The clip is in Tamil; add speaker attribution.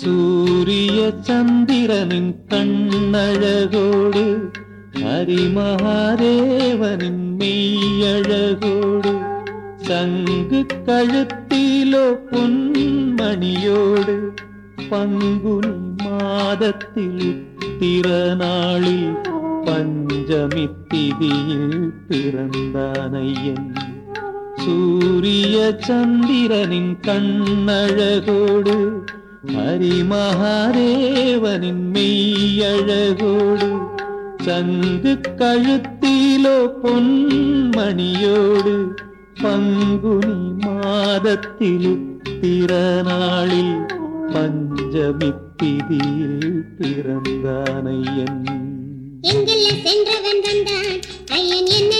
Speaker 1: சூரிய சந்திரனின் கண்ணழகோடு ஹரிமகாதேவனின் மெய்யழகோடு சங்கு கழுத்திலோ பொன்மணியோடு பங்குனி மாதத்தில் திறநாளில் பஞ்சமி திதியில் பிறந்தானையன். சூரிய சந்திரனின் கண்ணழகோடு ஹரிமகாதேவனின் மெய்யழகோடு சங்கு கழுத்திலோ பொன்மணியோடு பங்குனி மாதத்தில் திறநாளில் பஞ்சமி திதியில் பிறந்தானையன்.
Speaker 2: எங்கெல்லாம் சென்றவன் வந்தான் ஐயன் என்ன